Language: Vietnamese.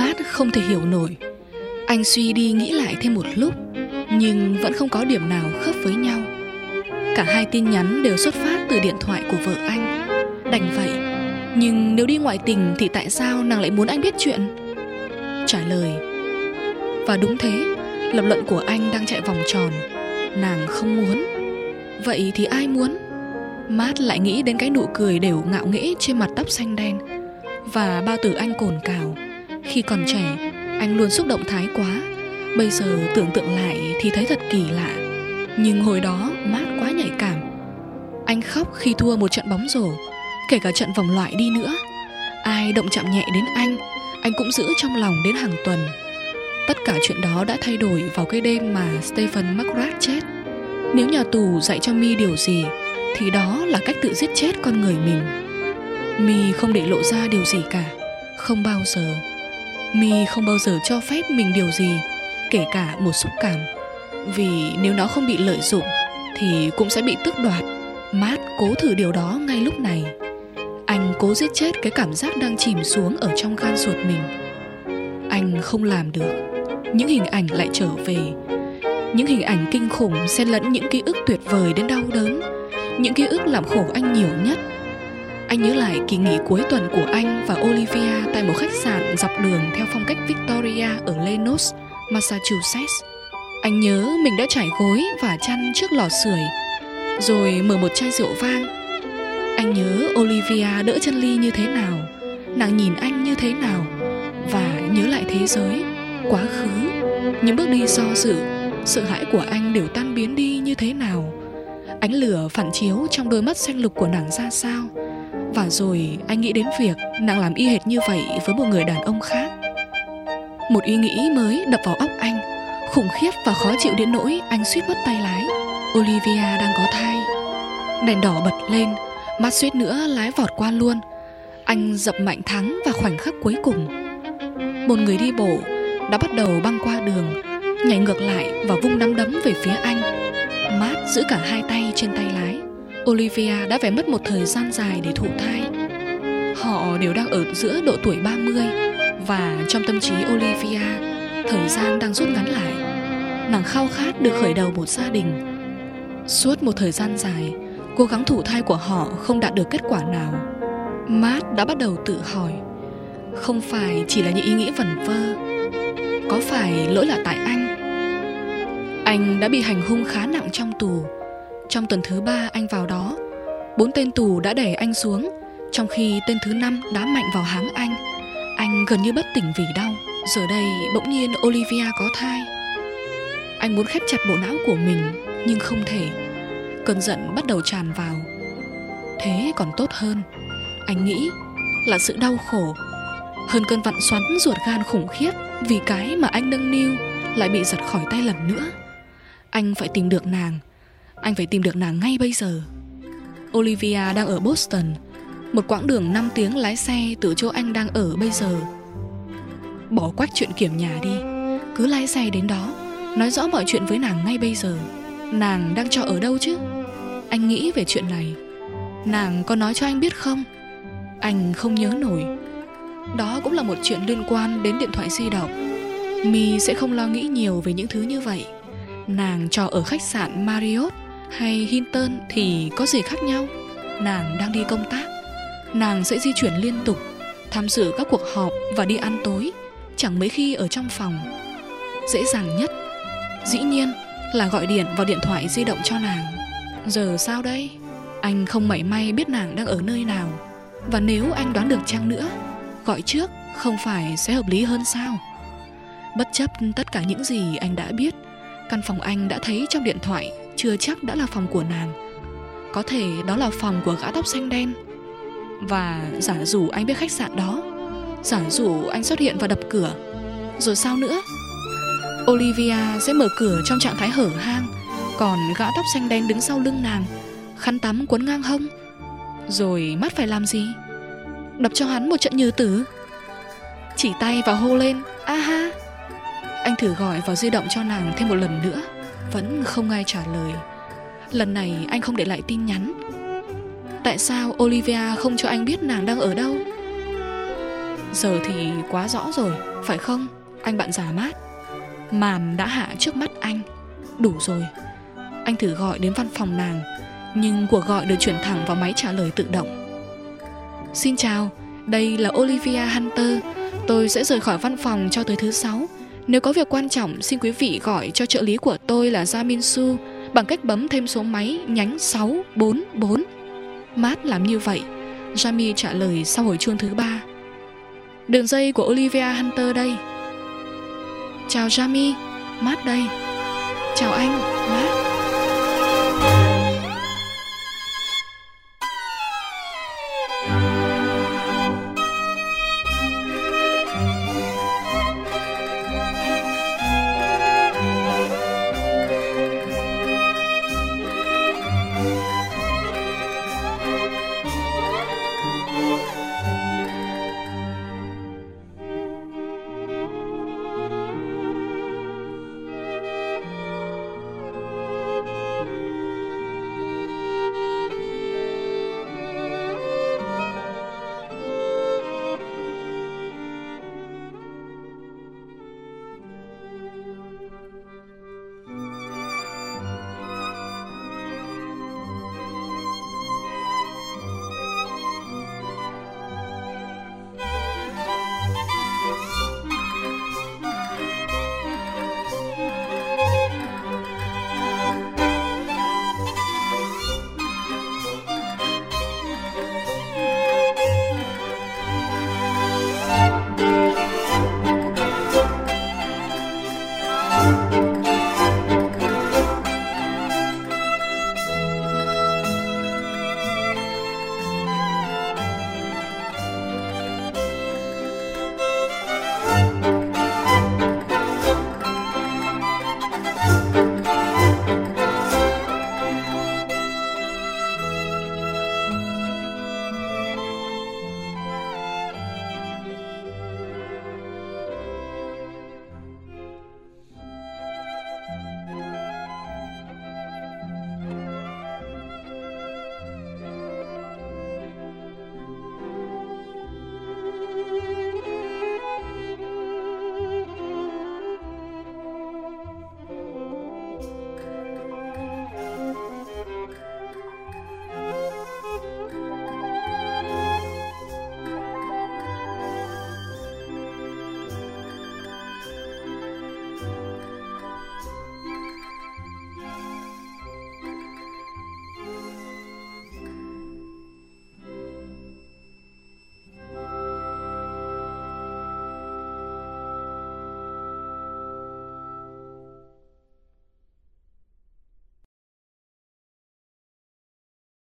Mát không thể hiểu nổi. Anh suy đi nghĩ lại thêm một lúc, Nhưng vẫn không có điểm nào khớp với nhau. Cả hai tin nhắn đều xuất phát từ điện thoại của vợ anh. Đành vậy, Nhưng nếu đi ngoại tình thì tại sao nàng lại muốn anh biết chuyện? Trả lời. Và đúng thế, Lập luận của anh đang chạy vòng tròn. Nàng không muốn. Vậy thì ai muốn? Mát lại nghĩ đến cái nụ cười đều ngạo nghễ trên mặt tóc xanh đen. Và bao tử anh cồn cào. Khi còn trẻ, Anh luôn xúc động thái quá. Bây giờ tưởng tượng lại thì thấy thật kỳ lạ. Nhưng hồi đó, mát quá nhạy cảm. Anh khóc khi thua một trận bóng rổ, Kể cả trận vòng loại đi nữa. Ai động chạm nhẹ đến anh Anh cũng giữ trong lòng đến hàng tuần. Tất cả chuyện đó đã thay đổi vào cái đêm mà Stephen McGrath chết. Nếu nhà tù dạy cho Mi điều gì, Thì đó là cách tự giết chết con người mình. Mi không để lộ ra điều gì cả, Không bao giờ. Mi không bao giờ cho phép mình điều gì, Kể cả một xúc cảm. Vì nếu nó không bị lợi dụng, Thì cũng sẽ bị tước đoạt. Matt cố thử điều đó ngay lúc này. Anh cố giết chết cái cảm giác đang chìm xuống ở trong gan ruột mình. Anh không làm được. Những hình ảnh lại trở về. Những hình ảnh kinh khủng xen lẫn những ký ức tuyệt vời đến đau đớn. Những ký ức làm khổ anh nhiều nhất anh nhớ lại kỳ nghỉ cuối tuần của anh và Olivia tại một khách sạn dọc đường theo phong cách Victoria ở Lenos, Massachusetts. Anh nhớ mình đã trải gối và chăn trước lò sưởi, rồi mở một chai rượu vang. Anh nhớ Olivia đỡ chân ly như thế nào, nàng nhìn anh như thế nào, và nhớ lại thế giới, quá khứ, những bước đi do dự, sợ hãi của anh đều tan biến đi như thế nào. Ánh lửa phản chiếu trong đôi mắt xanh lục của nàng ra sao và rồi anh nghĩ đến việc nàng làm y hệt như vậy với một người đàn ông khác. Một ý nghĩ mới đập vào óc anh, Khủng khiếp và khó chịu đến nỗi anh suýt mất tay lái. Olivia đang có thai. Đèn đỏ bật lên, Mắt suýt nữa lái vọt qua luôn. Anh dập mạnh thắng và khoảnh khắc cuối cùng. Một người đi bộ đã bắt đầu băng qua đường, Nhảy ngược lại và vung nắm đấm về phía anh. Mát giữ cả hai tay trên tay lái. Olivia đã phải mất một thời gian dài để thụ thai. Họ đều đang ở giữa độ tuổi 30 và trong tâm trí Olivia, thời gian đang rút ngắn lại. Nàng khao khát được khởi đầu một gia đình. Suốt một thời gian dài, cố gắng thụ thai của họ không đạt được kết quả nào. Matt đã bắt đầu tự hỏi, không phải chỉ là những ý nghĩ vẩn vơ, có phải lỗi là tại anh? Anh đã bị hành hung khá nặng trong tù trong tuần thứ ba anh vào đó, Bốn tên tù đã đẩy anh xuống, Trong khi tên thứ năm đá mạnh vào háng anh. Anh gần như bất tỉnh vì đau, Giờ đây bỗng nhiên Olivia có thai. Anh muốn khép chặt bộ não của mình, Nhưng không thể. Cơn giận bắt đầu tràn vào. Thế còn tốt hơn, Anh nghĩ là sự đau khổ, Hơn cơn vặn xoắn ruột gan khủng khiếp Vì cái mà anh nâng niu Lại bị giật khỏi tay lần nữa. Anh phải tìm được nàng anh phải tìm được nàng ngay bây giờ. Olivia đang ở Boston, Một quãng đường 5 tiếng lái xe từ chỗ anh đang ở bây giờ. Bỏ quách chuyện kiểm nhà đi, Cứ lái xe đến đó, Nói rõ mọi chuyện với nàng ngay bây giờ. Nàng đang cho ở đâu chứ? Anh nghĩ về chuyện này. Nàng có nói cho anh biết không? Anh không nhớ nổi. Đó cũng là một chuyện liên quan đến điện thoại di động. Mi sẽ không lo nghĩ nhiều về những thứ như vậy. Nàng cho ở khách sạn Marriott hay Hinton thì có gì khác nhau? Nàng đang đi công tác. Nàng sẽ di chuyển liên tục, Tham dự các cuộc họp và đi ăn tối, Chẳng mấy khi ở trong phòng. Dễ dàng nhất, Dĩ nhiên, là gọi điện vào điện thoại di động cho nàng. Giờ sao đây? Anh không mảy may biết nàng đang ở nơi nào. Và nếu anh đoán được chăng nữa, Gọi trước không phải sẽ hợp lý hơn sao? Bất chấp tất cả những gì anh đã biết, Căn phòng anh đã thấy trong điện thoại chưa chắc đã là phòng của nàng. Có thể đó là phòng của gã tóc xanh đen. Và giả dụ anh biết khách sạn đó, giả dụ anh xuất hiện và đập cửa. Rồi sao nữa? Olivia sẽ mở cửa trong trạng thái hở hang, còn gã tóc xanh đen đứng sau lưng nàng, khăn tắm quấn ngang hông. Rồi mắt phải làm gì? Đập cho hắn một trận như tử. Chỉ tay và hô lên, a ha! Anh thử gọi vào di động cho nàng thêm một lần nữa vẫn không ai trả lời. Lần này anh không để lại tin nhắn. Tại sao Olivia không cho anh biết nàng đang ở đâu? Giờ thì quá rõ rồi, phải không? Anh bạn già mát. Màn đã hạ trước mắt anh. Đủ rồi. Anh thử gọi đến văn phòng nàng Nhưng cuộc gọi được chuyển thẳng vào máy trả lời tự động. Xin chào Đây là Olivia Hunter. Tôi sẽ rời khỏi văn phòng cho tới thứ sáu. Nếu có việc quan trọng Xin quý vị gọi cho trợ lý của tôi là Jamin Su Bằng cách bấm thêm số máy nhánh 644 mát làm như vậy Jamie trả lời sau hồi chuông thứ ba. Đường dây của Olivia Hunter đây. Chào Jamie, mát đây. Chào anh, mát.